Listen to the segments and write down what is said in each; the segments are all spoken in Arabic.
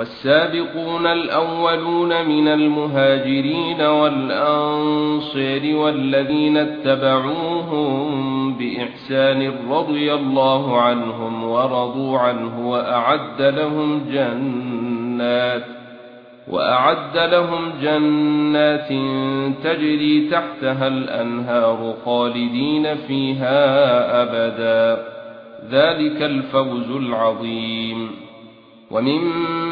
والسابقون الأولون من المهاجرين والأنصار والذين اتبعوهم بإحسان رضي الله عنهم ورضوا عنه وأعد لهم جنات وأعد لهم جنات تجري تحتها الأنهار خالدين فيها أبدا. ذلك الفوز العظيم.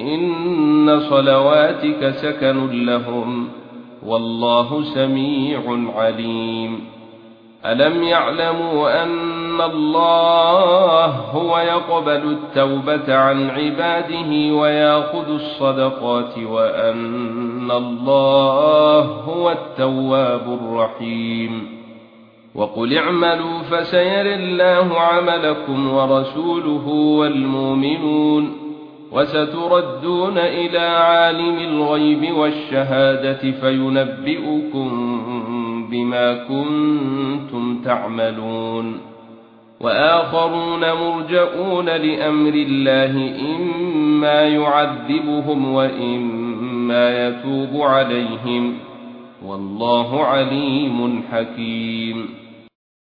إن صلواتك سكن لهم والله سميع عليم. ألم يعلموا أن الله هو يقبل التوبة عن عباده ويأخذ الصدقات وأن الله هو التواب الرحيم. وقل اعملوا فسيرى الله عملكم ورسوله والمؤمنون. وستردون إلى عالم الغيب والشهادة فينبئكم بما كنتم تعملون. وآخرون مرجئون لأمر الله إما يعذبهم وإما يتوب عليهم. والله عليم حكيم.